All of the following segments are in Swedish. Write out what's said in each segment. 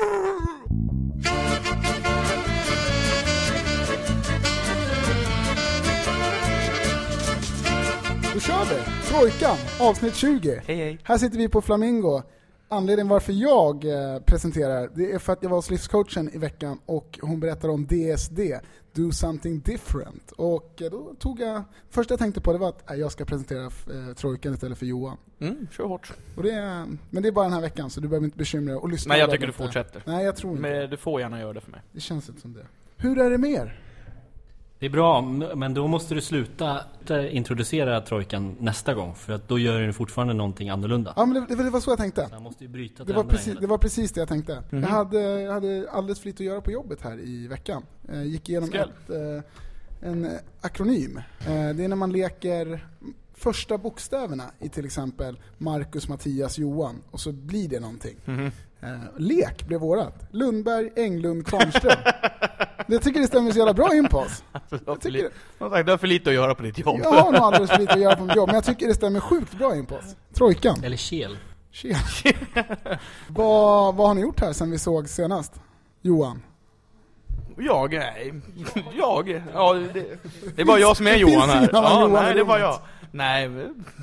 Då kör vi! Trojkan, avsnitt 20. Hej hej. Här sitter vi på Flamingo. Anledningen varför jag eh, presenterar, det är för att jag var hos livscoachen i veckan och hon berättar om DSD, Do Something Different. Och eh, då tog jag, första jag tänkte på det var att eh, jag ska presentera Trojkan istället för Johan. Mm, kör hårt. Och det är, men det är bara den här veckan så du behöver inte bekymra dig och lyssna. Nej jag tycker du fortsätter. Nej jag tror inte. Men du får gärna göra det för mig. Det känns inte som det. Hur är det med er? Det är bra, men då måste du sluta introducera trojkan nästa gång. För att då gör den fortfarande någonting annorlunda. Ja men det, det var så jag tänkte. Han måste ju bryta Det var, precis, det var precis det jag tänkte. Mhm. Jag, hade, jag hade alldeles för lite att göra på jobbet här i veckan. Jag gick igenom ett, eh, en akronym. Eh, det är när man leker första bokstäverna i till exempel Marcus, Mattias, Johan och så blir det någonting. Mhm. Eh, lek blev vårat. Lundberg, Englund, Kvarnström. jag tycker det stämmer så jävla bra in på oss. Du har, tycker sagt, du har för lite att göra på ditt jobb. Jag har nog alldeles för lite att göra på mitt jobb, men jag tycker det stämmer sjukt bra in på oss. Trojkan. Eller kel. Tjena. vad, vad har ni gjort här sen vi såg senast? Johan? Jag? Nej. Jag? Ja, det, det är bara jag som är det Johan här. Ja, nej, det var rummet. jag. Nej,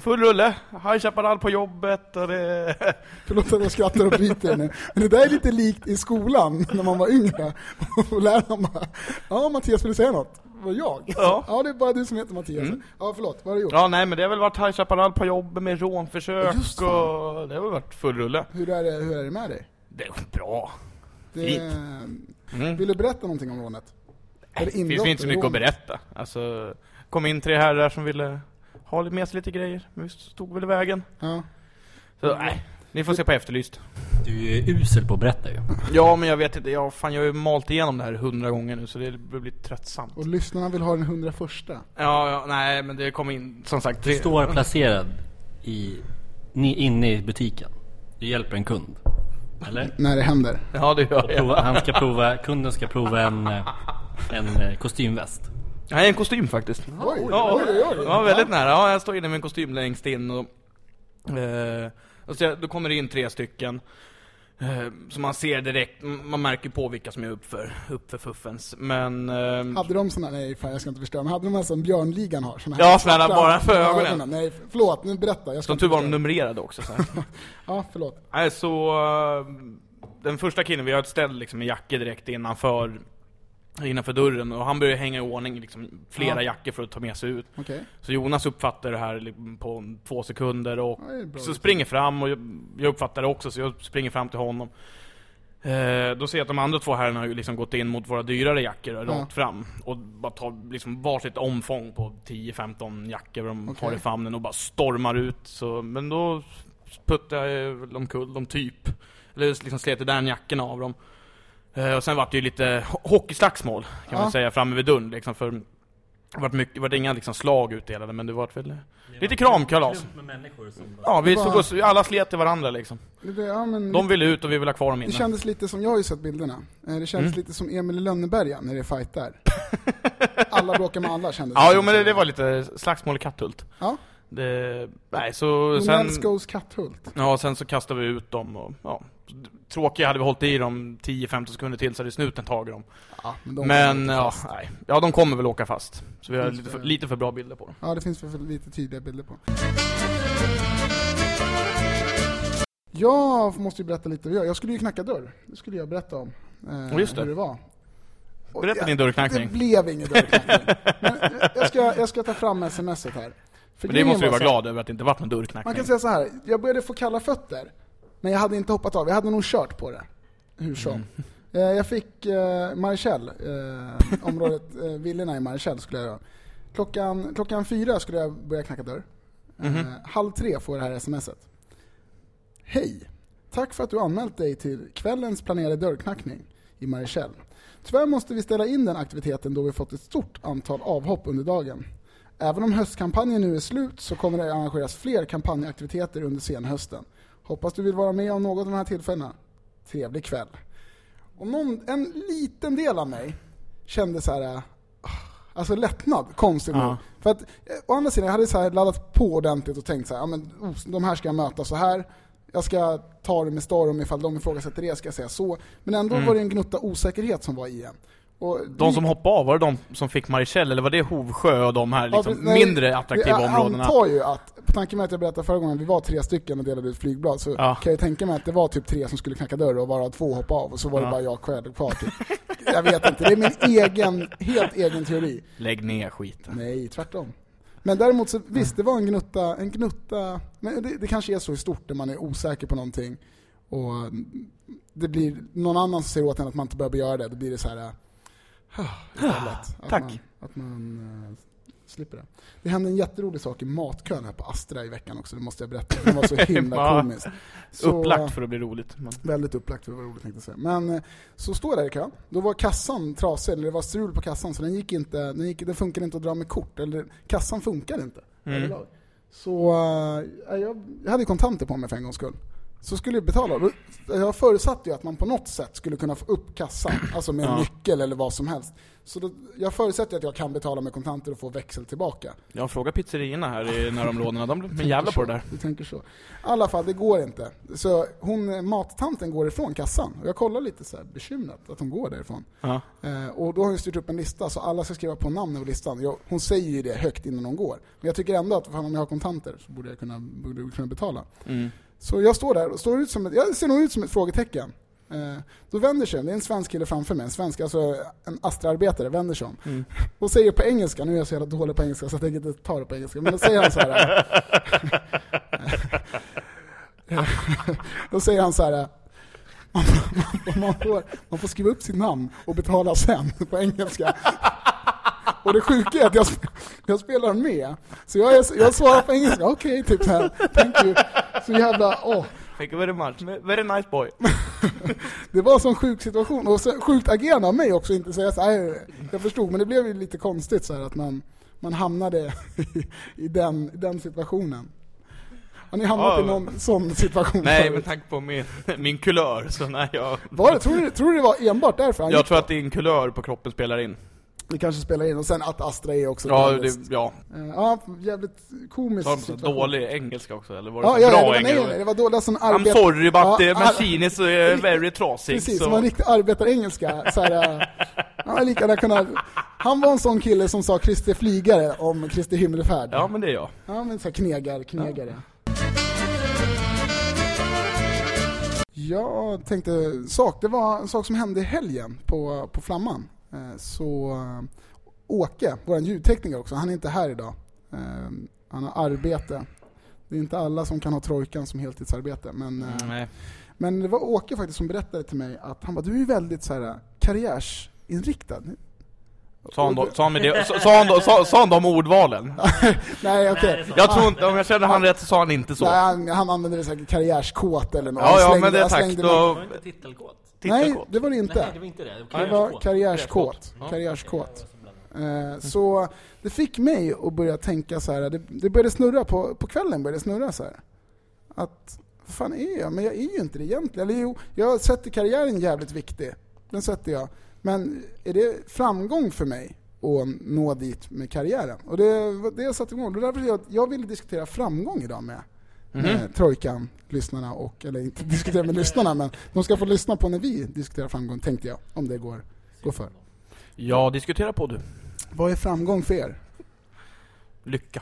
full rulle. High Chaparral på jobbet och det... Förlåt att jag skrattar och bryter nu. Men det där är lite likt i skolan när man var yngre. Och läraren bara, ja Mattias vill du säga något? Var jag? Ja. Ja det är bara du som heter Mattias. Mm. Ja förlåt, vad har du gjort? Ja, nej men det har väl varit High Chaparral på jobbet med rånförsök Just och det har väl varit full rulle. Hur, är det, hur är det med dig? Det är bra. Det. Mm. Vill du berätta någonting om rånet? Det finns inte så mycket att berätta. Alltså, kom in tre herrar som ville ha lite- med sig lite grejer, men vi stod väl i vägen. Ja. Så nej, ni får se på Efterlyst. Du är ju usel på att berätta ju. Ja, men jag vet inte, jag, fan, jag har ju malt igenom det här hundra gånger nu så det börjar bli tröttsamt. Och lyssnarna vill ha den 101 Ja, ja, nej men det kom in, som sagt, Du står placerad i, inne i butiken. Du hjälper en kund. Eller? när det händer. ja det gör jag. Prova, han ska prova, kunden ska prova en, en eh, kostymväst. Nej, en kostym faktiskt. Oj, Ja, oj, oj, oj. ja, väldigt nära. Ja, jag står inne med en kostym längst in och, eh, och så, då kommer det in tre stycken. Eh, så man ser direkt, man märker på vilka som är uppför, uppför fuffens. Men... Eh, Hade de såna, nej fan jag ska inte förstöra, men hade de här som Björnligan har? Såna Ja, såna svarta bara för ögonen. Nej, förlåt, nu berätta. Jag ska som tur var de numrerade också. Så här. Ja, förlåt. Nej, så... eh, den första killen, vi har ett ställ liksom med jackor direkt innanför innanför dörren och han börjar hänga i ordning liksom, flera Ja. jackor för att ta med sig ut. Okej. Så Jonas uppfattar det här liksom på två sekunder och Ja, så springer fram och jag, uppfattar det också så jag springer fram till honom. Eh, då ser jag att de andra två herrarna har liksom gått in mot våra dyrare jackor Ja. rakt fram och bara tar liksom varsitt omfång på 10-15 jackor de Okej. har i famnen och bara stormar ut. Så, men då puttar jag väl omkull dem typ. Eller liksom slet den jackorna av dem. Eh, och sen var det ju lite ho- hockeyslagsmål kan Ja. man säga framme vid dörren liksom för det var, mycket, det var inga liksom slag utdelade men det var väl lite kramkalas. Med människor som bara... Ja, vi Det var- och, alla slet till varandra liksom. Det, ja, men De ville ut och vi ville ha kvar dem det inne. kändes lite som, jag har ju sett bilderna, Eh, det kändes Mm. lite som Emil i Lönneberga när det är fight där. alla bråkar med alla kändes Ja, jo men det, det var lite slagsmål i Katthult. Ja. Det, nej, så sen... goes Katthult. Ja, sen så kastade vi ut dem och ja. Tråkiga hade vi hållit i dem 10-15 sekunder till så hade snuten tagit dem. Ja, men de Men ja, nej. Ja, de kommer väl åka fast. Så vi har lite för, lite för bra bilder på dem. Ja, det finns för, lite tydliga bilder på. Jag måste ju berätta lite. Jag jag skulle ju knacka dörr. Det skulle jag berätta om. Eh, Ja, just det. Hur det var. Berätta din dörrknackning. Det blev ingen dörrknackning. Men jag ska, jag ska ta fram smset här. För Men det måste vi var vara glada över att det inte varit någon Man dörrknackning. kan säga så här. jag började få kalla fötter. Men jag hade inte hoppat av, jag hade nog kört på det. Hur som. Mm. Eh, Jag fick eh, Marichal, eh, området eh, Villorna i Marichal skulle jag göra. Klockan, klockan fyra skulle jag börja knacka dörr. Mhm. Eh, halv tre får jag det här smset. Hej! Tack för att du anmält dig till kvällens planerade dörrknackning i Marichal. Tyvärr måste vi ställa in den aktiviteten då vi fått ett stort antal avhopp under dagen. Även om höstkampanjen nu är slut så kommer det arrangeras fler kampanjaktiviteter under senhösten. Hoppas du vill vara med om något av de här tillfällena. Trevlig kväll. Och någon, en liten del av mig kände så här. ah, Alltså lättnad, konstigt Ja. nog. För att, eh, å andra sidan, jag hade så här laddat på ordentligt och tänkt så här, ja men oh, de här ska jag möta så här. jag ska ta det med storm ifall de ifrågasätter det, ska jag säga så. Men ändå Mm. var det en gnutta osäkerhet som var i en. Och De som hoppade av, var det de som fick Marichelle eller var det Hovsjö och de här liksom. Nej, mindre attraktiva jag områdena? antar ju att, på tanke med att jag berättade förra gången, vi var tre stycken och delade ut flygblad, så Ja. kan jag tänka mig att det var typ tre som skulle knacka dörr och varav två hoppade av och så var det Ja. bara jag själv kvar typ. Jag vet inte, det är min egen, helt egen teori. Lägg ner skiten. Nej, tvärtom. Men däremot så, visst det var en gnutta, en gnutta, men det, det kanske är så i stort när man är osäker på någonting och det blir någon annan som säger åt en att man inte behöver göra det, då blir det så här. Istället. Att Tack. Man, att man äh, slipper det. Det hände en jätterolig sak i matkön här på Astra i veckan också, det måste jag berätta. Det var så himla komiskt. Så- Upplagt för att bli roligt. Men... Väldigt upplagt för att vara roligt tänkte jag säga. Men eh, så står jag där i kön. Då var kassan trasig, eller det var strul på kassan så den gick inte, den, gick, den funkade inte att dra med kort. Eller kassan funkar inte. Mm. överlag. Så eh, jag, jag hade kontanter på mig för en gångs skull. Så skulle jag betala. Jag förutsatte ju att man på något sätt skulle kunna få upp kassan, alltså med en Ja. nyckel eller vad som helst. Så då, jag förutsätter att jag kan betala med kontanter och få växel tillbaka. Jag frågar pizzerierna här i närområdena, de blir jävla på det där. Du tänker så. I alla fall, det går inte. Så hon, mattanten går ifrån kassan. Och jag kollar lite så här bekymrat att hon går därifrån. Ja. Eh, och då har hon styrt upp en lista så alla ska skriva på namn på listan. Jag, hon säger ju det högt innan hon går. Men jag tycker ändå att om jag har kontanter så borde jag kunna, borde jag kunna betala. Mm. Så jag står där och står ut som ett, jag ser nog ut som ett frågetecken. Eh, då vänder sig det är en svensk kille framför mig, en svensk, alltså en Astra-arbetare, vänder sig om. Mm. Och säger på engelska, nu är jag så jävla dålig på engelska så jag tänker inte ta det på engelska, men då säger han så här. då säger han så här. Man, man, man, får, man får skriva upp sitt namn och betala sen på engelska. Och det sjuka är att jag, jag spelar med. Så jag, är, jag svarar på engelska, okej, typ så här, thank you. Så jävla, åh. Thank you very much. Very nice boy. Det var en sån sjuk situation, och så, sjukt agerande av mig också, inte säga så här, jag förstod, men det blev ju lite konstigt så här att man, man hamnade i, i, den, i den situationen. Har ni hamnat Ja, i någon sån situation Nej, förut? med tanke på min, min kulör så nej, jag... Var det, tror, du, tror du det var enbart därför han Jag tror att din kulör på kroppen spelar in. Det kanske spelar in, och sen att Astra är också Ja, det, ja. Eh, Ja, jävligt komisk Sa de dålig engelska också, eller var det Ja, ja, bra ja, det var, nej, engelska? nej, det var dåliga som I'm arbet... sorry but Ja, the machine is very trasig. Precis, så. som en riktig arbetarengelska. Så här, äh, han, hade lika gärna kunnat, han var en sån kille som sa Kristi flygare om Kristi himmelfärd. Ja, men det är jag. Ja, men så här knegar, knegare. Jag tänkte, sak, det var en sak som hände i helgen på, på Flamman. Eh, Så Åke, vår ljudtekniker också, han är inte här idag. Eh, Han har arbete. Det är inte alla som kan ha trojkan som heltidsarbete, men, eh, Nej. men det var Åke faktiskt som berättade till mig att han bara, du är ju väldigt så här karriärsinriktad. Sa han, då, sa han, med det, sa, sa, han då, sa, sa han de ordvalen? Nej okej. Jag tror inte, om jag känner han rätt så sa han inte så. Nej, han, han använde det säkert karriärskåt eller något. Ja, ja, slängde- men det han tack. Då, någon- Var inte titelkåt? Nej, det var det inte. Nej, det var inte det. Det var karriärskåt. Karriärskåt. Eh, Så det fick mig att börja tänka så här. Det, det började snurra på, på kvällen, började det snurra så här. Att, vad fan är jag? Men jag är ju inte det egentligen. Eller jo, jag sätter karriären jävligt viktig. Den sätter jag. Men är det framgång för mig att nå dit med karriären? Och det var det jag satte igång. Det därför jag, jag ville diskutera framgång idag med, med Trojkan, lyssnarna och, eller inte diskutera med lyssnarna, men de ska få lyssna på när vi diskuterar framgång, tänkte jag. Om det går, går för. Ja, diskutera på du. Vad är framgång för er? Lycka.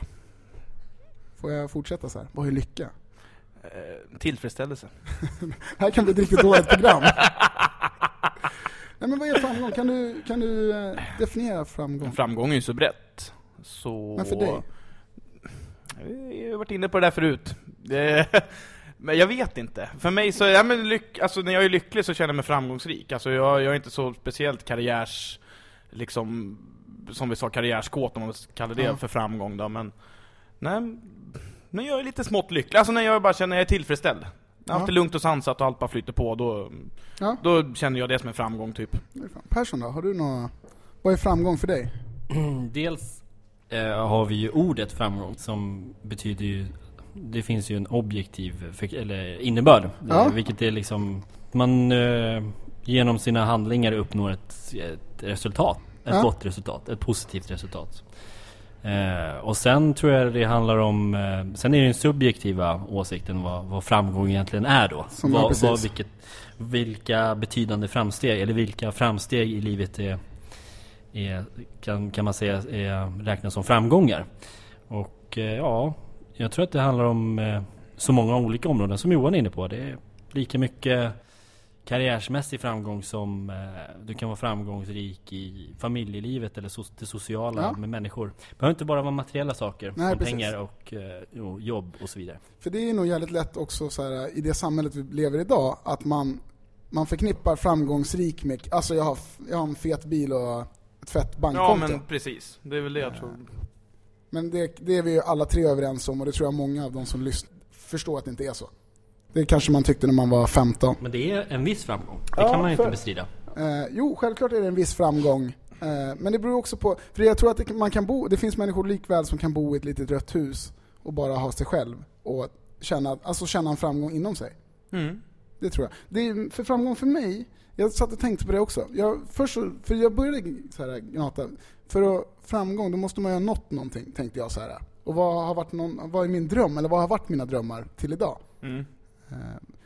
Får jag fortsätta så här? Vad är lycka? Eh, tillfredsställelse. Här kan bli ett riktigt dåligt program. Nej men vad är framgång? Kan du, kan du eh, definiera framgång? Framgång är ju så brett. Så... Men för dig? Jag har varit inne på det där förut. Det, men jag vet inte. För mig så, ja, men lyck, alltså, när jag är lycklig så känner jag mig framgångsrik. Alltså, jag, jag är inte så speciellt karriärs... Liksom, som vi sa, karriärskåt om man kallar det Ja. för framgång då, men... Nej, men jag är lite smått lycklig. Alltså när jag bara känner att jag är tillfredsställd. När allt är lugnt och sansat och allt bara flyter på, då, Ja. då känner jag det som en framgång typ. Persson då? Har du några... Vad är framgång för dig? Dels eh, har vi ju ordet framgång som betyder ju Det finns ju en objektiv eller innebörd Ja. Vilket är liksom Man eh, genom sina handlingar uppnår ett, ett resultat Ett Ja. gott resultat, ett positivt resultat Eh, och sen tror jag det handlar om, eh, sen är det den subjektiva åsikten vad, vad framgång egentligen är då. Som vad, precis- vad, vilket, vilka betydande framsteg, eller vilka framsteg i livet är, är kan, kan man säga är, räknas som framgångar. Och eh, ja, jag tror att det handlar om eh, så många olika områden som Johan är inne på. Det är lika mycket karriärsmässig framgång som eh, du kan vara framgångsrik i familjelivet eller so- det sociala Ja. med människor. Det behöver inte bara vara materiella saker Nej, som precis. pengar och eh, jo, jobb och så vidare. För det är nog jävligt lätt också så här, i det samhället vi lever i idag, att man, man förknippar framgångsrik med, alltså jag har, jag har en fet bil och ett fett Ja bankkonto. men precis, det är väl det jag tror. Men det, det är vi ju alla tre överens om och det tror jag många av de som lyssnar förstår att det inte är så. Det kanske man tyckte när man var 15. Men det är en viss framgång. Det Ja, kan man ju inte för- bestrida. Eh, jo, självklart är det en viss framgång. Eh, men det beror också på, för jag tror att det, man kan bo, det finns människor likväl som kan bo i ett litet rött hus och bara ha sig själv och känna, alltså känna en framgång inom sig. Mm. Det tror jag. Det är, för framgång för mig, jag satt och tänkte på det också. Jag, först så, för jag började så här, gnata. För att framgång, då måste man ju ha nått någonting, tänkte jag så här. Och vad har varit någon, vad är min dröm, eller vad har varit mina drömmar till idag? Mm. Eh,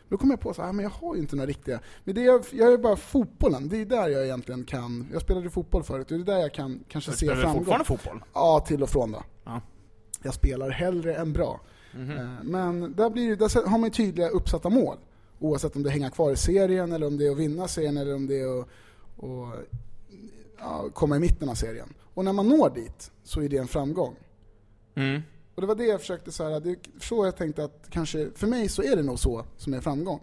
Då kom jag på så här, men jag har ju inte några riktiga. Men det är, jag är bara fotbollen, det är där jag egentligen kan, jag spelade ju fotboll förut, och det är där jag kan kanske Så se spelar du framgång. fortfarande fotboll? Ja, till och från då. Ja. Jag spelar hellre än bra. Mhm. Eh, Men där, blir, där har man ju tydliga uppsatta mål. Oavsett om det är hänga kvar i serien, eller om det är att vinna serien, eller om det är att, att ja, komma i mitten av serien. Och när man når dit, så är det en framgång. Mm. Och det var det jag försökte så här, det så jag tänkte att kanske, för mig så är det nog så som är framgång.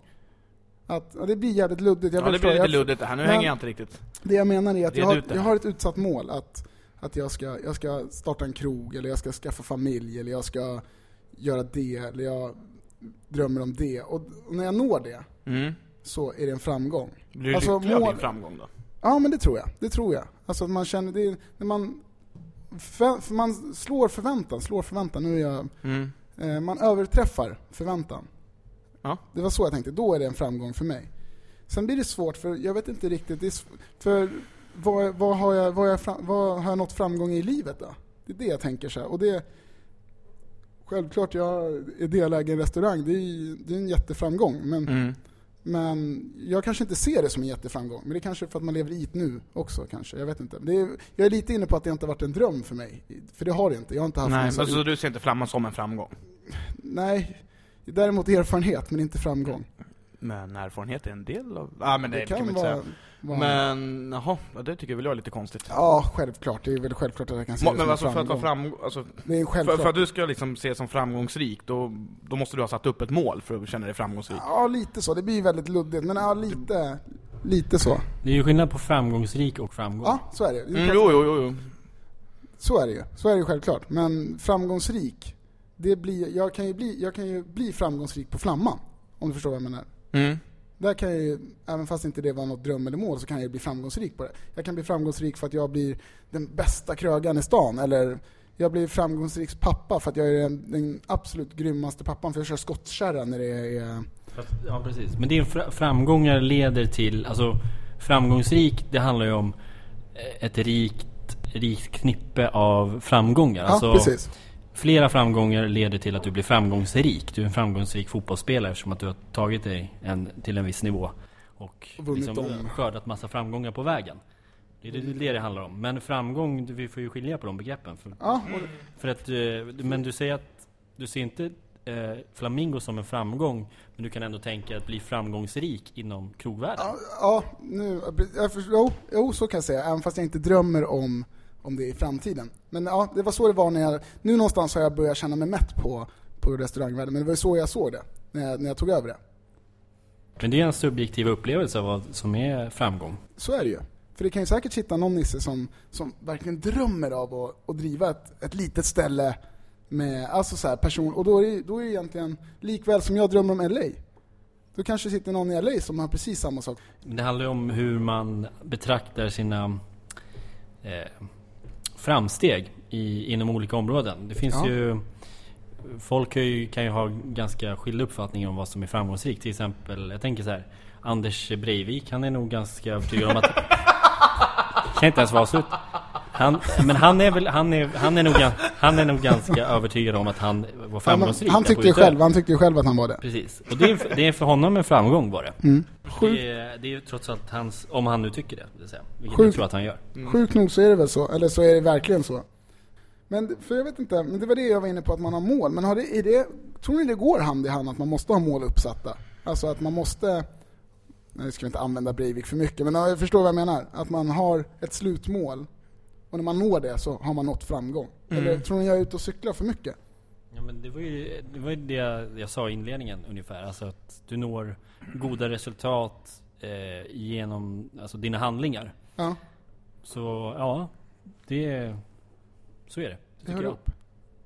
Att, ja, det blir jävligt luddigt. Jag Ja det blir lite jag, luddigt det här, nu hänger jag inte riktigt. Det jag menar är att jag har, jag har ett utsatt mål. Att, att jag, ska, jag ska starta en krog, eller jag ska skaffa familj, eller jag ska göra det, eller jag drömmer om det. Och, när jag når det, Mm. så är det en framgång. Blir du Alltså, lycklig av din framgång då? Ja men det tror jag, det tror jag. Alltså att man känner, det är, när man, för, man slår förväntan, slår förväntan, nu är jag Mm. Eh, man överträffar förväntan. Ja. Det var så jag tänkte, då är det en framgång för mig. Sen blir det svårt, för jag vet inte riktigt, det för vad, vad, har jag, vad, har jag vad har jag nått framgång i livet då? Det är det jag tänker så här. Och det, självklart jag är delägare i en restaurang, det är, det är en jätteframgång. Men, Mm. men jag kanske inte ser det som en jätteframgång. Men det är kanske för att man lever i nu också kanske, jag vet inte. Är, jag är lite inne på att det inte har varit en dröm för mig. För det har det inte. Jag har inte haft Nej, så men så du ser inte flamman som en framgång? Nej, däremot erfarenhet men inte framgång. Men erfarenhet är en del av... Ja men det, det kan kan man inte vara... säga. Men, jaha, ja, det tycker väl jag är lite konstigt. Ja, självklart. Det är väl självklart att jag kan se Ma- det Men som alltså en för att vara alltså, Det är en för, för att du ska liksom se som framgångsrik, då, då måste du ha satt upp ett mål för att känna dig framgångsrik. Ja, lite så. Det blir väldigt luddigt. Men ja, lite, lite så. Det är ju skillnad på framgångsrik och framgång. Ja, så är det. det är Mm, jo, jo, jo, jo. Så är det ju. Så är det ju självklart. Men framgångsrik, det blir, jag, kan ju bli, jag kan ju bli framgångsrik på flamman. Om du förstår vad jag menar. Mm. Där kan jag ju, även fast inte det var något dröm eller mål, så kan jag bli framgångsrik på det. Jag kan bli framgångsrik för att jag blir den bästa krögaren i stan, eller jag blir framgångsriks pappa för att jag är den, den absolut grymmaste pappan, för jag kör skottkärra när det är... Ja, precis. Men din fra- framgångar leder till, alltså framgångsrik, det handlar ju om eh, ett rikt, rikt knippe av framgångar. Ja, alltså, precis. Flera framgångar leder till att du blir framgångsrik. Du är en framgångsrik fotbollsspelare eftersom att du har tagit dig en, till en viss nivå. Och liksom skördat massa framgångar på vägen. Det är det, det det handlar om. Men framgång, vi får ju skilja på de begreppen. För, Ja, för att, eh, men du säger att du ser inte eh, Flamingo som en framgång, men du kan ändå tänka att bli framgångsrik inom krogvärlden. ja, ja, nu, jag jo, jo, så kan jag säga, även fast jag inte drömmer om, om det i framtiden. Men ja, det var så det var när jag, nu någonstans har jag börjat känna mig mätt på, på restaurangvärlden, men det var så jag såg det, när jag, när jag tog över det. Men det är en subjektiv upplevelse av vad som är framgång. Så är det ju. För det kan ju säkert sitta någon nisse som, som verkligen drömmer av att, att driva ett, ett litet ställe med, alltså så här person, och då är, det, då är det egentligen likväl som jag drömmer om LA. Då kanske sitter någon i LA som har precis samma sak. Men Det handlar ju om hur man betraktar sina eh, framsteg i, inom olika områden. Det finns Ja. ju Folk kan ju, kan ju ha ganska skilda uppfattningar om vad som är framgångsrikt. Till exempel, jag tänker så här. Anders Breivik, han är nog ganska övertygad om att... kan inte ens vara slut. Han, men han är väl, han är, han är nog han är nog ganska övertygad om att han var framgångsrik. han där tyckte ju själv, han tyckte ju själv att han var det. Precis. Och det är, det är för honom en framgång var det. Mm. Sjukt, Det är, det är ju trots allt hans, om han nu tycker det, vill säga. Vilket Sjukt. jag tror att han gör. sjukt nog så är det väl så, eller så är det verkligen så. Men, för jag vet inte, men det var det jag var inne på, att man har mål. Men har det, är det, tror ni det går hand i hand att man måste ha mål uppsatta? Alltså att man måste, nu ska vi inte använda Breivik för mycket, men jag förstår vad jag menar. Att man har ett slutmål, och när man når det så har man nått framgång. Eller tror ni jag är ute och cyklar för mycket? Ja men det var ju det, var ju det jag, jag sa i inledningen ungefär. Alltså att du når goda resultat eh, genom alltså dina handlingar. Ja, Så ja, det... Så är det. det tycker jag. ihop.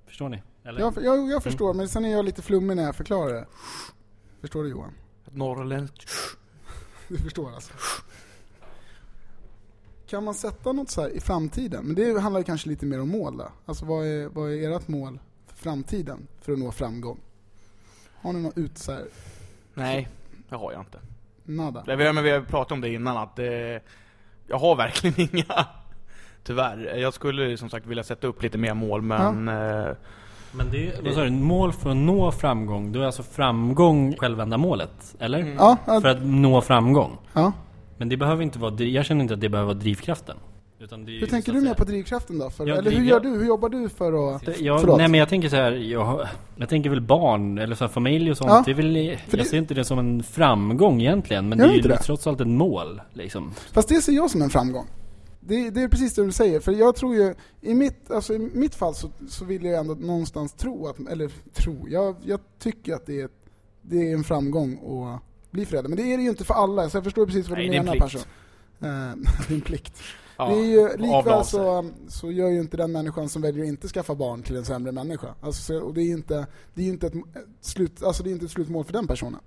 Förstår ni? Eller? Jag, jag, jag förstår, men sen är jag lite flummig när jag förklarar det. Förstår du Johan? Norrländskt... Du förstår alltså. Kan man sätta något så här i framtiden? Men det handlar kanske lite mer om mål då. Alltså vad är, vad är ert mål framtiden för att nå framgång? Har ni något ut så här, Nej, det har jag inte. nada? Det, men vi har pratat om det innan att eh, jag har verkligen inga. Tyvärr. Jag skulle som sagt vilja sätta upp lite mer mål men... Eh, Men det är vad sa du, mål för att nå framgång. Då är alltså framgång självändamålet? Eller? Mm. Ja, ja, För att nå framgång. ja. Men det behöver inte vara, jag känner inte att det behöver vara drivkraften. Utan det är ju Hur tänker du mer på drivkraften då? För, Ja, eller hur gör du? Hur jobbar du för att... Jag, Förlåt. nej men jag tänker så här, jag, jag tänker väl barn eller så här, familj och sånt. Ja, det är väl, jag det- ser inte det som en framgång egentligen. Men det är ju det? trots allt ett mål liksom. Fast det ser jag som en framgång. Det, det är precis det du säger, för jag tror ju, i mitt, alltså i mitt fall så, så vill jag ändå någonstans tro att, eller tro, jag, jag tycker att det är, det är en framgång att bli förälder. Men det är det ju inte för alla, så jag förstår precis vad Nej, du menar. Persson. Eh, det är en plikt. Ja, det är ju, likväl så, så gör ju inte den människan som väljer att inte skaffa barn till en sämre människa. Alltså, så, och det är ju inte, det är inte ett, slut, alltså det är inte ett slutmål för den personen.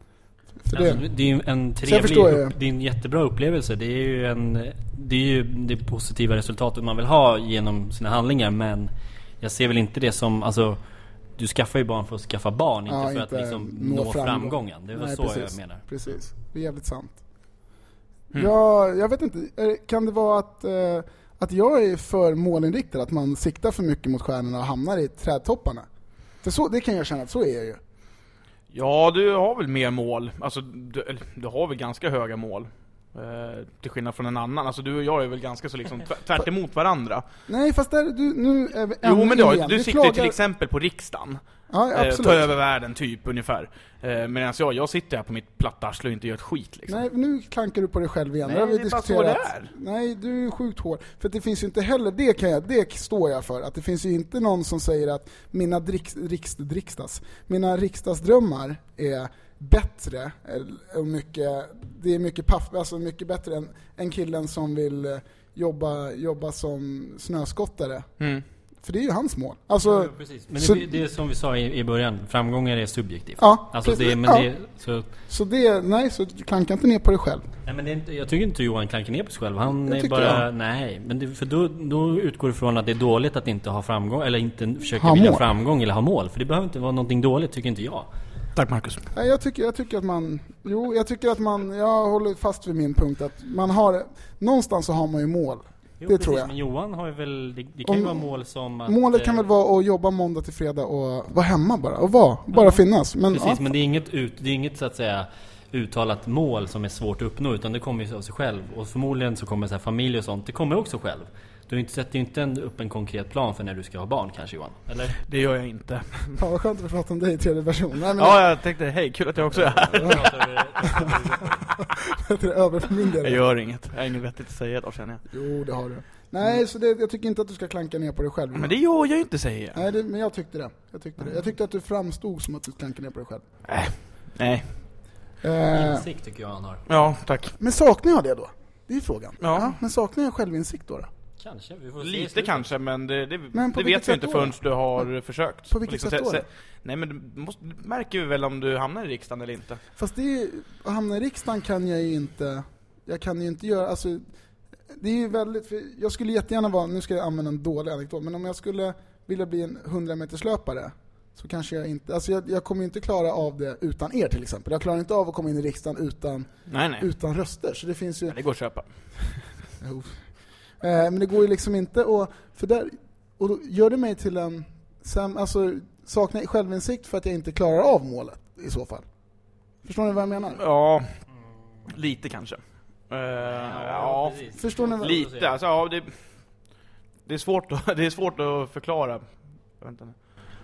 För det, Alltså, det är ju en trevlig, det är en jättebra upplevelse. Det är ju en, det är ju det positiva resultatet man vill ha genom sina handlingar. Men jag ser väl inte det som, alltså du skaffar ju barn för att skaffa barn, inte Ja, för inte att liksom nå nå framgång. framgången. Det är väl Nej, så precis. jag menar. Precis, det är jävligt sant. Mm. Ja, jag vet inte, är- kan det vara att, eh, att jag är för målinriktad? Att man siktar för mycket mot stjärnorna och hamnar i trädtopparna? För så, det kan jag känna att så är jag ju. Ja, du har väl mer mål. Alltså, du, du har väl ganska höga mål. Eh, till skillnad från en annan. Alltså du och jag är väl ganska så liksom tvärt, emot varandra. Nej, fast där, du, nu är vi Jo men igen. du Du siktar ju till exempel på riksdagen. Ja, Eh, ta över världen, typ, ungefär. Eh, Medan jag, jag sitter här på mitt platta arsle och inte gör ett skit liksom. Nej, nu klankar du på dig själv igen. Nej, har vi det är bara så det är. Nej, du är sjukt hård. För det finns ju inte heller, det kan jag, det står jag för, att det finns ju inte någon som säger att mina dricks, riks, drickstas, mina riksdagsdrömmar är bättre, eller- och mycket, det är mycket paff, alltså mycket bättre än, än killen som vill eh, jobba, jobba som snöskottare. Mm. För det är ju hans mål. Alltså, precis. Men så- det, det är som vi sa i, i början, framgångar är subjektivt. ja, Alltså precis. det, men ja. det, så, Så det, nej, så klanka inte ner på dig själv. nej men det är inte, jag tycker inte Johan klankar ner på sig själv. Han Det är bara, jag. nej. Men det, för då, då utgår du från att det är dåligt att inte ha framgång, eller inte försöka Ha vilja mål. framgång eller ha mål. För det behöver inte vara någonting dåligt, tycker inte jag. Tack Marcus. Nej, jag tycker, jag tycker att man, jo, jag tycker att man, jag håller fast vid min punkt att man har, någonstans så har man ju mål. Jo, Det precis, tror jag. Men Johan har ju väl, det, det kan ju Om- vara mål som att, Målet kan eh, väl vara att jobba måndag till fredag och vara hemma bara, och vara, bara finnas. Men, Precis, ja, men det är inget, ut, det är inget så att säga uttalat mål som är svårt att uppnå utan det kommer ju av sig själv. Och förmodligen så kommer så familj och sånt, det kommer också själv. Du inte- sätter ju inte en, upp en konkret plan för när du ska ha barn kanske Johan? Eller? Det gör jag inte. fan vad skönt att prata om dig i tredje person. Nej, men Ja, jag tänkte, hej, kul att jag också är här. det är över för min Jag gör inget. Jag har inget vettigt att säga idag känner jag. Jo, det har du. Nej, så det, jag tycker inte att du ska klanka ner på dig själv. Men det gör jag ju inte säger jag. Nej, det, men jag tyckte det. Jag tyckte det. Jag tyckte att du framstod som att du klankade ner på dig själv. Nej. Eh, Insikt tycker jag han har. Ja, tack. men saknar jag det då? Det är frågan. Ja. men saknar jag självinsikt då? då? Kanske, vi får se i Lite slutet. kanske, men det, det, Men på det vilket vet vi sätt inte då? förrän du har försökt. På vilket Och sätt då? se- se- Nej men du måste, du märker ju väl om du hamnar i riksdagen eller inte? Fast det är, att hamna i riksdagen kan jag ju inte, jag kan ju inte göra, alltså det är ju väldigt, för jag skulle jättegärna vara, nu ska jag använda en dålig anekdot, men om jag skulle vilja bli en 100 meters löpare så kanske jag inte, alltså jag, jag kommer ju inte klara av det utan er till exempel. Jag klarar inte av att komma in i riksdagen utan, Nej nej. utan röster, så det finns ju det går att köpa. Jo. Eh, Men det går ju liksom inte att, för där, och då gör det mig till en, Sen, alltså, saknar jag självinsikt för att jag inte klarar av målet i så fall? Förstår ni vad jag menar? Ja, lite kanske. Uh, ja, Förstår ni vad lite. Alltså, ja, det, det, är svårt att, det är svårt att förklara.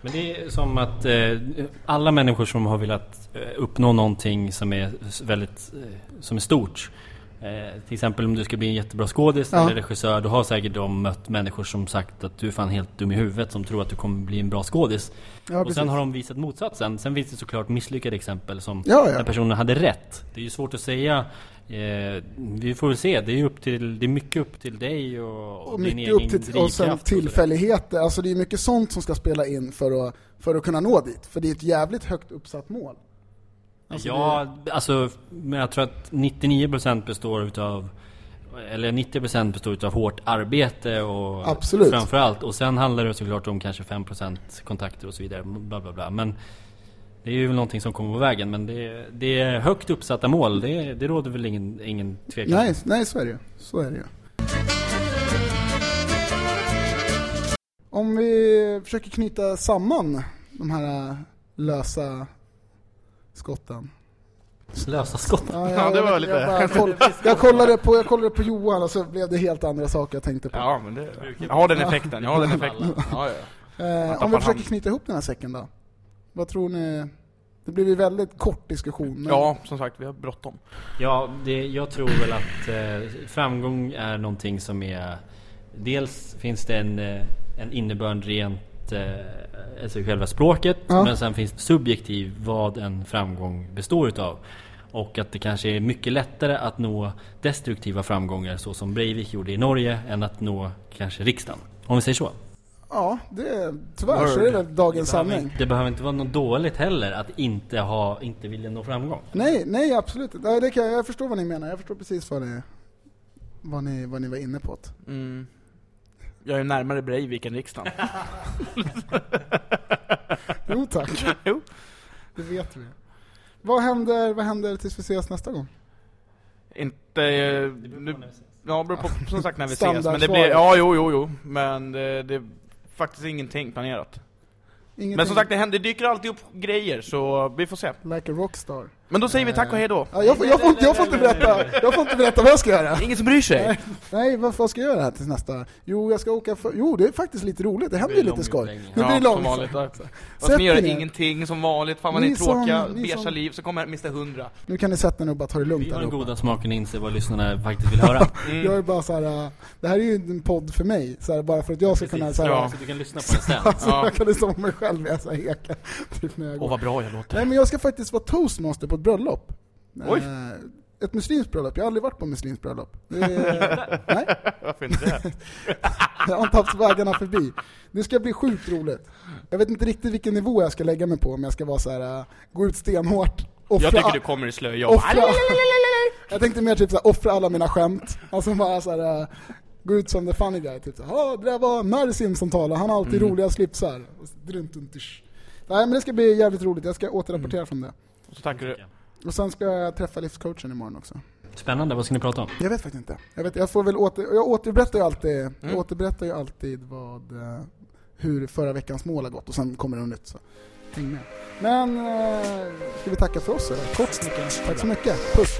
Men det är som att eh, alla människor som har velat eh, uppnå någonting som är väldigt eh, som är stort. Eh, till exempel om du ska bli en jättebra skådis Ja. eller regissör. Då har säkert de mött människor som sagt att du är fan helt dum i huvudet som tror att du kommer bli en bra skådis. Ja, och precis. sen har de visat motsatsen. Sen finns det såklart misslyckade exempel som Ja, ja. där personen hade rätt. Det är ju svårt att säga. Eh, vi får väl se. Det är upp till, det är mycket upp till dig och, och och din egen upp till, och sen tillfälligheter. Alltså det är mycket sånt som ska spela in för att, för att kunna nå dit. För det är ett jävligt högt uppsatt mål. Alltså ja, alltså men jag tror att 99% består utav eller 90% består utav hårt arbete och Absolut. framförallt. Och sen handlar det såklart om kanske 5% kontakter och så vidare. Bla bla bla. Men det är ju någonting som kommer på vägen. Men det, det är högt uppsatta mål. Det, det råder väl ingen, ingen tvekan. Nej, nej, så är det ju. Så är det ju. Om vi försöker knyta samman de här lösa skotten. Slösa skott. Ja, Ja, det var jag, lite- jag, bara koll, jag, kollade på, jag kollade på Johan och så blev det helt andra saker jag tänkte på. Ja, men det... Jag har den effekten, jag har den effekten. Ja, ja. Eh, om vi försöker hand. knyta ihop den här säcken då? Vad tror ni? Det blir ju väldigt kort diskussion. Men ja, som sagt, vi har bråttom. Ja, det, jag tror väl att eh, framgång är någonting som är... Dels finns det en, eh, en innebörd rent eh, alltså själva språket. Ja. Men sen finns det subjektiv vad en framgång består utav. Och att det kanske är mycket lättare att nå destruktiva framgångar så som Breivik gjorde i Norge än att nå kanske riksdagen. Om vi säger så. Ja, det, tyvärr så är det väl dagens Det behöver, sanning. inte, det behöver inte vara något dåligt heller att inte, ha, inte vilja nå framgång. Nej, nej absolut inte. Nej, det kan, jag jag förstår vad ni menar. Jag förstår precis vad ni, vad ni, vad ni var inne på. Mm. Jag är närmare Breivik än riksdagen. Jo tack, jo. det vet vi. Vad händer, vad händer tills vi ses nästa gång? Inte... eh, Nu, ja, beror på som sagt när vi ses. Men det blir... Ja, jo, jo, jo. Men det, det är faktiskt ingenting planerat. Ingenting. Men som sagt, det, händer, det dyker alltid upp grejer, så vi får se. Like a rockstar. Men då säger vi tack och hej då. Ja, jag, får, jag, får, inte- jag, får inte berätta, jag får inte berätta vad jag ska göra. Ingen som bryr sig. Nej, nej vad, vad ska jag göra här tills nästa? Jo, jag ska åka för, Jo, det är faktiskt lite roligt. Det händer ju lite skoj. långt Nu Ja, blir det som långt. vanligt. Vad Sätt ska ni ner. Ingenting som vanligt. Fan vad Ni ni är tråkiga, som- beiga som- liv. Så kommer Mr 100. Nu kan ni sätta er och bara ta det lugnt Vi har den goda smaken inse vad lyssnarna faktiskt vill höra. Mm. Jag är bara så här. äh, det här är ju en podd för mig, så här, bara för att jag ska kunna så här, Ja. Så du kan lyssna på den sen. alltså, Ja. jag kan lyssna på mig själv när jag så här hekar. Typ när jag går. Åh vad bra jag låter. Nej men jag ska faktiskt vara toastmaster på ett bröllop. Oj. Eh, ett muslimskt bröllop, jag har aldrig varit på muslimskt bröllop. Är, nej, Varför inte det? jag har inte haft vägarna förbi. Det ska bli sjukt roligt. Jag vet inte riktigt vilken nivå jag ska lägga mig på, om jag ska vara så här, äh, gå ut stenhårt, offra, Jag tycker du kommer i slöja. offra, Jag tänkte mer typ så här, offra alla mina skämt. Alltså bara så här, äh, gå ut som the funny guy. Typ så här, "Ja, det där var Narsim som talade, han har alltid Mm. roliga slipsar. Nej men det ska bli jävligt roligt, jag ska återrapportera från det. Så tackar du. Och sen ska jag träffa livscoachen imorgon också. Spännande, vad ska ni prata om? Jag vet faktiskt inte. Jag, vet, jag får väl åter, jag återberättar ju alltid, jag Mm. återberättar ju alltid vad, eh, hur förra veckans mål har gått och sen kommer det något nytt. Så häng med. Men, eh, ska vi tacka för oss eller? Kort, tack så mycket. Puss!